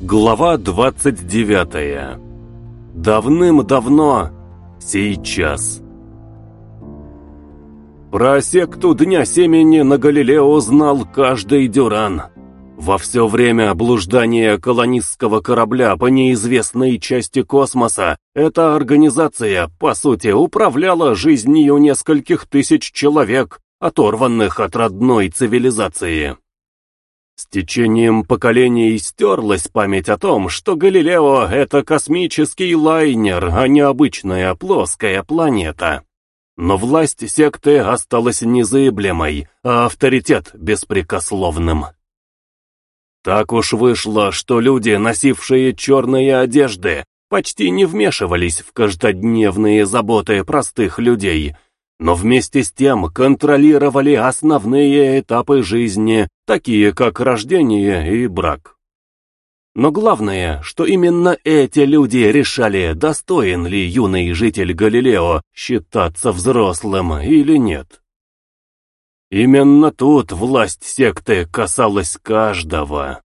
Глава 29. Давным-давно, сейчас. Про секту Дня Семени на Галилео знал каждый дюран. Во все время блуждания колонистского корабля по неизвестной части космоса эта организация, по сути, управляла жизнью нескольких тысяч человек, оторванных от родной цивилизации. С течением поколений стерлась память о том, что Галилео — это космический лайнер, а не обычная плоская планета. Но власть секты осталась незаеблемой, а авторитет беспрекословным. Так уж вышло, что люди, носившие черные одежды, почти не вмешивались в каждодневные заботы простых людей — но вместе с тем контролировали основные этапы жизни, такие как рождение и брак. Но главное, что именно эти люди решали, достоин ли юный житель Галилео считаться взрослым или нет. Именно тут власть секты касалась каждого.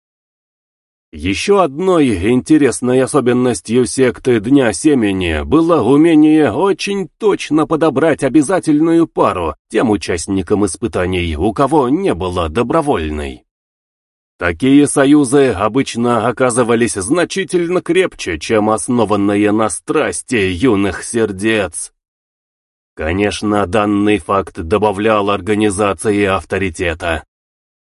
Еще одной интересной особенностью секты Дня Семени было умение очень точно подобрать обязательную пару тем участникам испытаний, у кого не было добровольной. Такие союзы обычно оказывались значительно крепче, чем основанные на страсти юных сердец. Конечно, данный факт добавлял организации авторитета.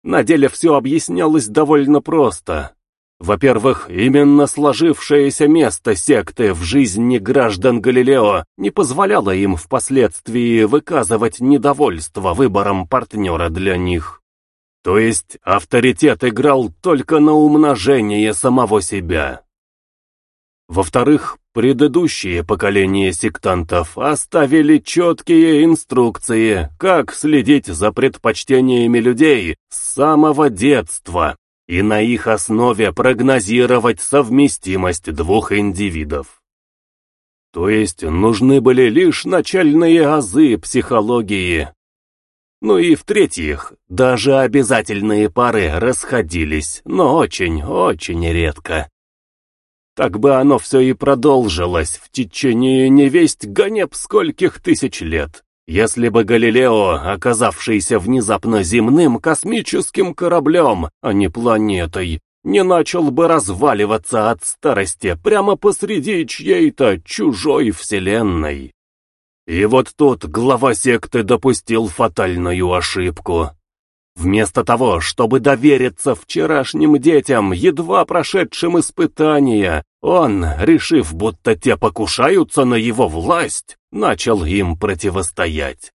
На деле все объяснялось довольно просто. Во-первых, именно сложившееся место секты в жизни граждан Галилео не позволяло им впоследствии выказывать недовольство выбором партнера для них. То есть авторитет играл только на умножение самого себя. Во-вторых, предыдущие поколения сектантов оставили четкие инструкции, как следить за предпочтениями людей с самого детства, и на их основе прогнозировать совместимость двух индивидов. То есть нужны были лишь начальные азы психологии. Ну и в-третьих, даже обязательные пары расходились, но очень-очень редко. Так бы оно все и продолжилось в течение невесть гонеб скольких тысяч лет. Если бы Галилео, оказавшийся внезапно земным космическим кораблем, а не планетой, не начал бы разваливаться от старости прямо посреди чьей-то чужой вселенной. И вот тут глава секты допустил фатальную ошибку. Вместо того, чтобы довериться вчерашним детям, едва прошедшим испытания, он, решив, будто те покушаются на его власть, начал им противостоять.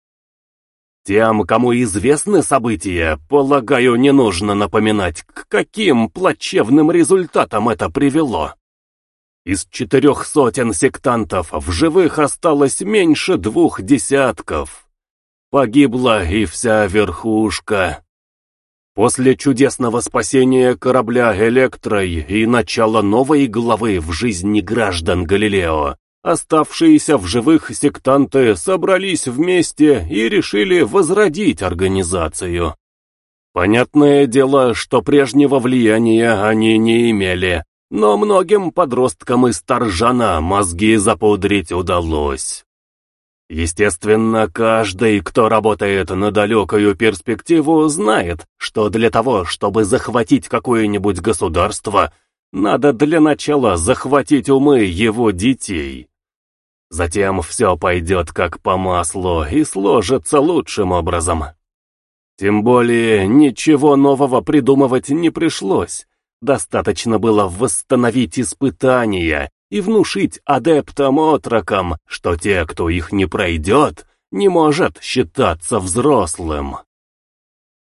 Тем, кому известны события, полагаю, не нужно напоминать, к каким плачевным результатам это привело. Из четырех сотен сектантов в живых осталось меньше двух десятков. Погибла и вся верхушка. После чудесного спасения корабля Электрой и начала новой главы в жизни граждан Галилео, оставшиеся в живых сектанты собрались вместе и решили возродить организацию. Понятное дело, что прежнего влияния они не имели, но многим подросткам из Торжана мозги запудрить удалось. Естественно, каждый, кто работает на далекую перспективу, знает, что для того, чтобы захватить какое-нибудь государство, надо для начала захватить умы его детей. Затем все пойдет как по маслу и сложится лучшим образом. Тем более, ничего нового придумывать не пришлось. Достаточно было восстановить испытания и внушить адептам-отрокам, что те, кто их не пройдет, не может считаться взрослым.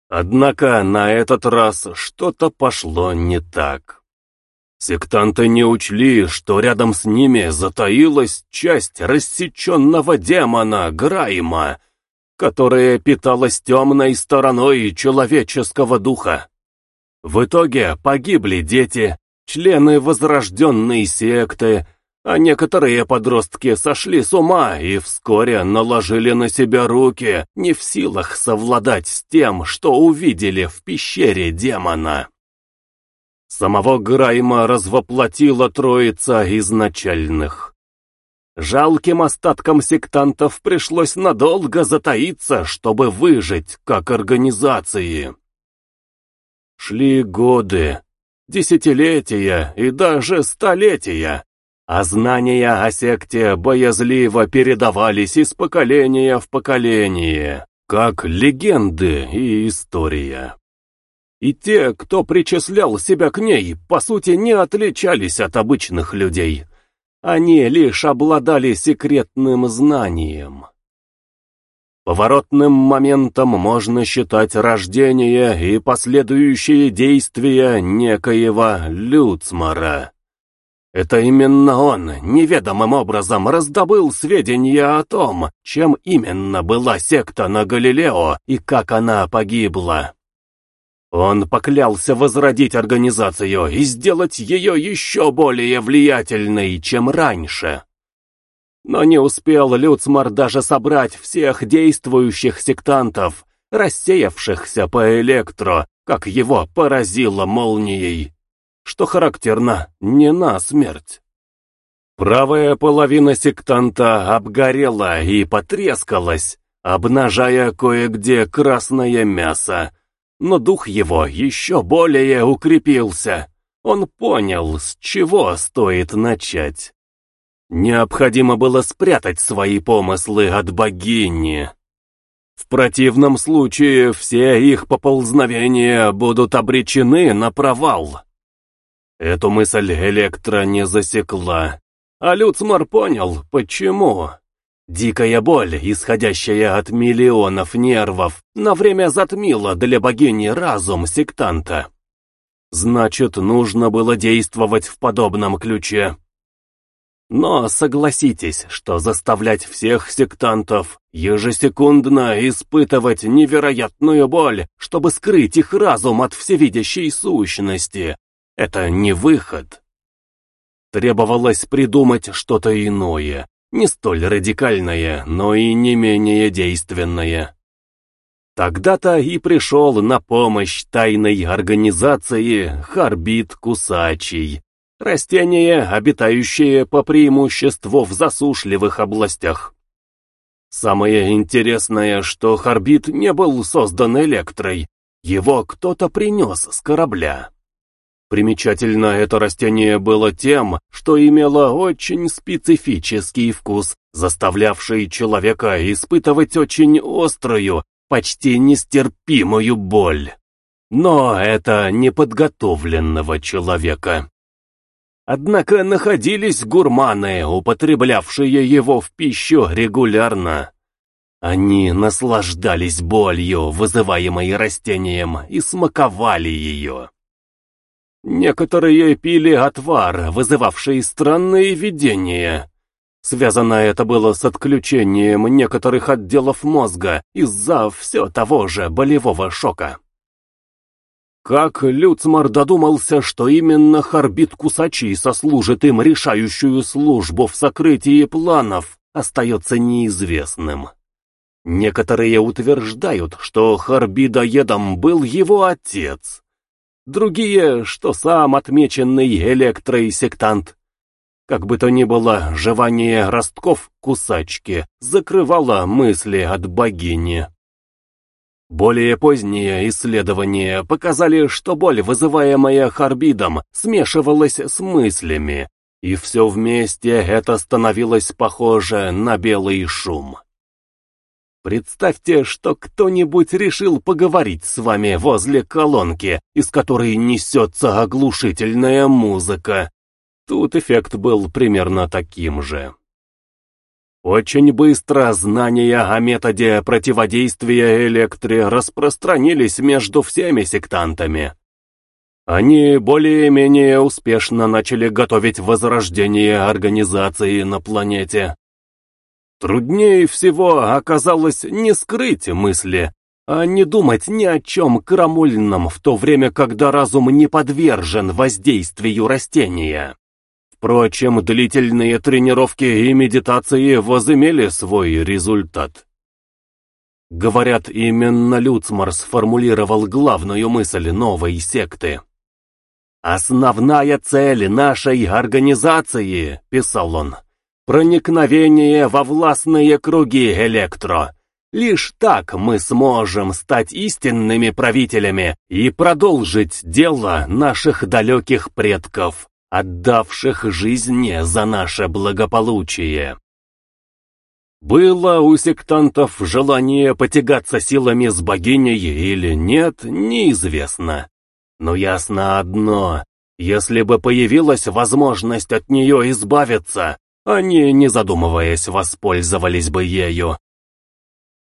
Однако на этот раз что-то пошло не так. Сектанты не учли, что рядом с ними затаилась часть рассеченного демона Грайма, которая питалась темной стороной человеческого духа. В итоге погибли дети, члены возрожденной секты, а некоторые подростки сошли с ума и вскоре наложили на себя руки, не в силах совладать с тем, что увидели в пещере демона. Самого Грайма развоплотила троица изначальных. Жалким остаткам сектантов пришлось надолго затаиться, чтобы выжить, как организации. Шли годы, десятилетия и даже столетия, а знания о секте боязливо передавались из поколения в поколение, как легенды и история. И те, кто причислял себя к ней, по сути не отличались от обычных людей. Они лишь обладали секретным знанием. Поворотным моментом можно считать рождение и последующие действия некоего Люцмара. Это именно он неведомым образом раздобыл сведения о том, чем именно была секта на Галилео и как она погибла. Он поклялся возродить организацию и сделать ее еще более влиятельной, чем раньше. Но не успел Люцмар даже собрать всех действующих сектантов, рассеявшихся по электро, как его поразило молнией. Что характерно, не на смерть. Правая половина сектанта обгорела и потрескалась, обнажая кое-где красное мясо, но дух его еще более укрепился. Он понял, с чего стоит начать. Необходимо было спрятать свои помыслы от богини. В противном случае все их поползновения будут обречены на провал. Эту мысль Электра не засекла, а Люцмар понял, почему. Дикая боль, исходящая от миллионов нервов, на время затмила для богини разум сектанта. Значит, нужно было действовать в подобном ключе. Но согласитесь, что заставлять всех сектантов ежесекундно испытывать невероятную боль, чтобы скрыть их разум от всевидящей сущности, это не выход. Требовалось придумать что-то иное, не столь радикальное, но и не менее действенное. Тогда-то и пришел на помощь тайной организации Харбит Кусачий, растение, обитающее по преимуществу в засушливых областях. Самое интересное, что Харбит не был создан электрой, его кто-то принес с корабля. Примечательно это растение было тем, что имело очень специфический вкус, заставлявший человека испытывать очень острую, почти нестерпимую боль. Но это неподготовленного человека. Однако находились гурманы, употреблявшие его в пищу регулярно. Они наслаждались болью, вызываемой растением, и смаковали ее. Некоторые пили отвар, вызывавший странные видения. Связано это было с отключением некоторых отделов мозга из-за все того же болевого шока. Как Люцмар додумался, что именно Харбит Кусачий сослужит им решающую службу в сокрытии планов, остается неизвестным. Некоторые утверждают, что Харбидоедом был его отец, другие, что сам отмеченный электрой сектант. Как бы то ни было, жевание ростков кусачки закрывало мысли от богини. Более поздние исследования показали, что боль, вызываемая харбидом, смешивалась с мыслями, и все вместе это становилось похоже на белый шум. Представьте, что кто-нибудь решил поговорить с вами возле колонки, из которой несется оглушительная музыка. Тут эффект был примерно таким же. Очень быстро знания о методе противодействия электре распространились между всеми сектантами. Они более-менее успешно начали готовить возрождение организации на планете. Труднее всего оказалось не скрыть мысли, а не думать ни о чем крамольном в то время, когда разум не подвержен воздействию растения. Впрочем, длительные тренировки и медитации возымели свой результат. Говорят, именно Люцмар сформулировал главную мысль новой секты. «Основная цель нашей организации», — писал он, — «проникновение во властные круги электро. Лишь так мы сможем стать истинными правителями и продолжить дело наших далеких предков, отдавших жизни за наше благополучие». Было у сектантов желание потягаться силами с богиней или нет, неизвестно. Но ясно одно, если бы появилась возможность от нее избавиться, они, не задумываясь, воспользовались бы ею.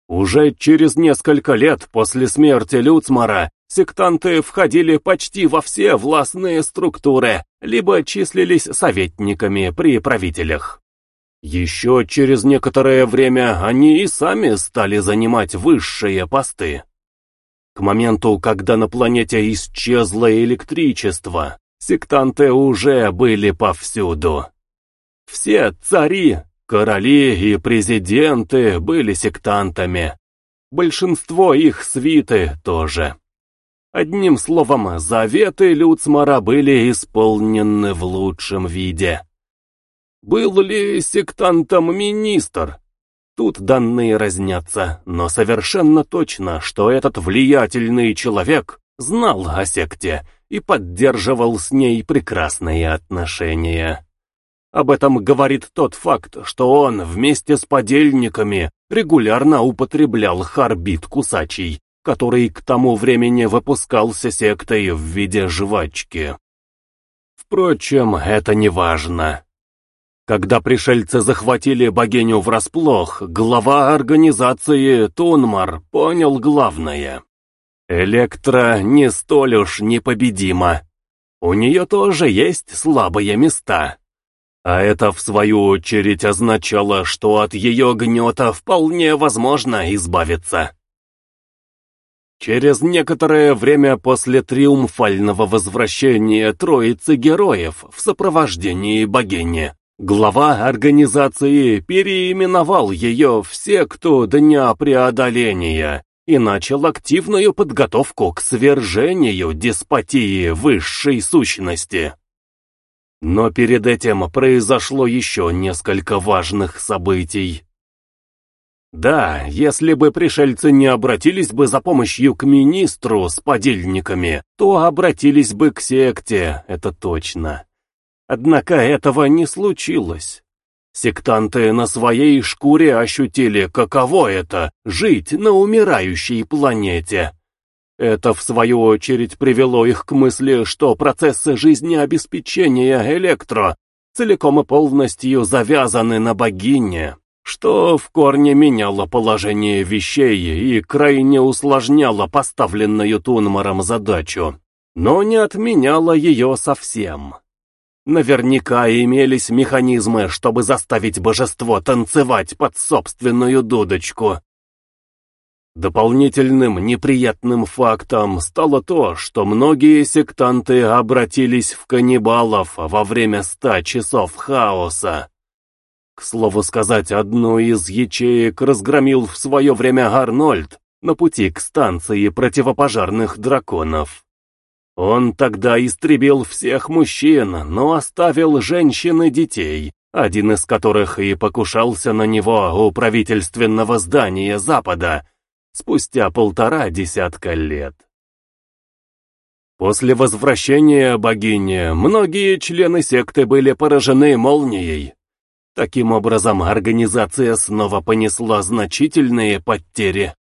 Уже через несколько лет после смерти Люцмара сектанты входили почти во все властные структуры, либо числились советниками при правителях. Еще через некоторое время они и сами стали занимать высшие посты. К моменту, когда на планете исчезло электричество, сектанты уже были повсюду. Все цари, короли и президенты были сектантами. Большинство их свиты тоже. Одним словом, заветы Люцмара были исполнены в лучшем виде. Был ли сектантом министр? Тут данные разнятся, но совершенно точно, что этот влиятельный человек знал о секте и поддерживал с ней прекрасные отношения. Об этом говорит тот факт, что он вместе с подельниками регулярно употреблял харбит кусачий, который к тому времени выпускался сектой в виде жвачки. Впрочем, это не важно. Когда пришельцы захватили богиню врасплох, глава организации Тунмар понял главное. Электра не столь уж непобедима. У нее тоже есть слабые места. А это, в свою очередь, означало, что от ее гнета вполне возможно избавиться. Через некоторое время после триумфального возвращения троицы героев в сопровождении богини, Глава организации переименовал ее в секту Дня Преодоления и начал активную подготовку к свержению деспотии высшей сущности. Но перед этим произошло еще несколько важных событий. Да, если бы пришельцы не обратились бы за помощью к министру с подельниками, то обратились бы к секте, это точно. Однако этого не случилось. Сектанты на своей шкуре ощутили, каково это — жить на умирающей планете. Это, в свою очередь, привело их к мысли, что процессы жизнеобеспечения электро целиком и полностью завязаны на богине, что в корне меняло положение вещей и крайне усложняло поставленную Тунмаром задачу, но не отменяло ее совсем. Наверняка имелись механизмы, чтобы заставить божество танцевать под собственную дудочку. Дополнительным неприятным фактом стало то, что многие сектанты обратились в каннибалов во время ста часов хаоса. К слову сказать, одну из ячеек разгромил в свое время Арнольд на пути к станции противопожарных драконов. Он тогда истребил всех мужчин, но оставил женщин и детей, один из которых и покушался на него у правительственного здания Запада спустя полтора десятка лет. После возвращения богини многие члены секты были поражены молнией. Таким образом, организация снова понесла значительные потери.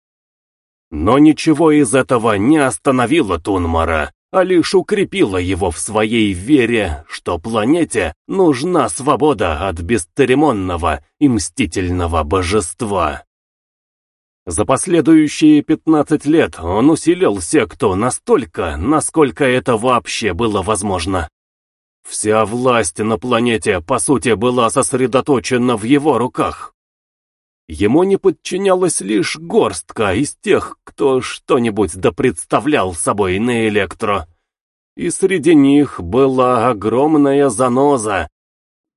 Но ничего из этого не остановило Тунмара, а лишь укрепила его в своей вере, что планете нужна свобода от бесцеремонного и мстительного божества. За последующие 15 лет он усилил секту настолько, насколько это вообще было возможно. Вся власть на планете, по сути, была сосредоточена в его руках. Ему не подчинялась лишь горстка из тех, кто что-нибудь да представлял собой на электро. И среди них была огромная заноза,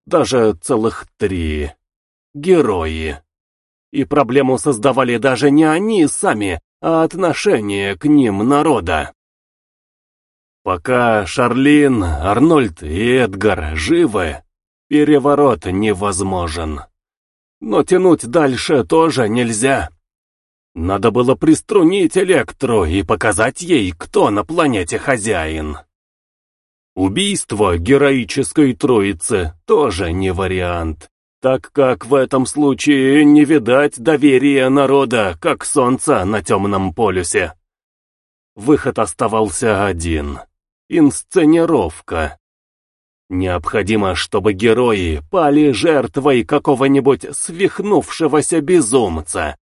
даже целых три. Герои. И проблему создавали даже не они сами, а отношение к ним народа. Пока Шарлин, Арнольд и Эдгар живы, переворот невозможен. Но тянуть дальше тоже нельзя. Надо было приструнить Электру и показать ей, кто на планете хозяин. Убийство героической троицы тоже не вариант, так как в этом случае не видать доверия народа, как солнца на темном полюсе. Выход оставался один — инсценировка. Необходимо, чтобы герои пали жертвой какого-нибудь свихнувшегося безумца.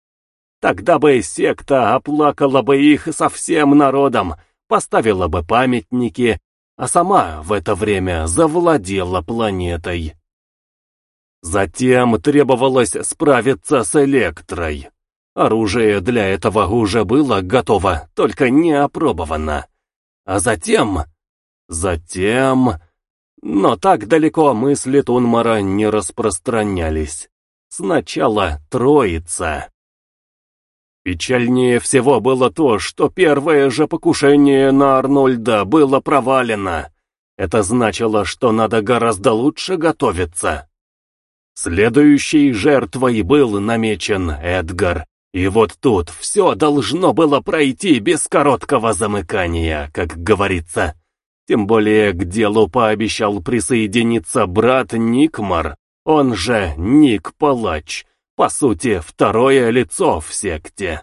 Тогда бы секта оплакала бы их со всем народом, поставила бы памятники, а сама в это время завладела планетой. Затем требовалось справиться с Электрой. Оружие для этого уже было готово, только не опробовано. А затем... Затем... Но так далеко мысли Тунмара не распространялись. Сначала Троица. Печальнее всего было то, что первое же покушение на Арнольда было провалено. Это значило, что надо гораздо лучше готовиться. Следующей жертвой был намечен Эдгар, и вот тут все должно было пройти без короткого замыкания, как говорится. Тем более к делу пообещал присоединиться брат Никмар, он же Ник Палач, по сути, второе лицо в секте.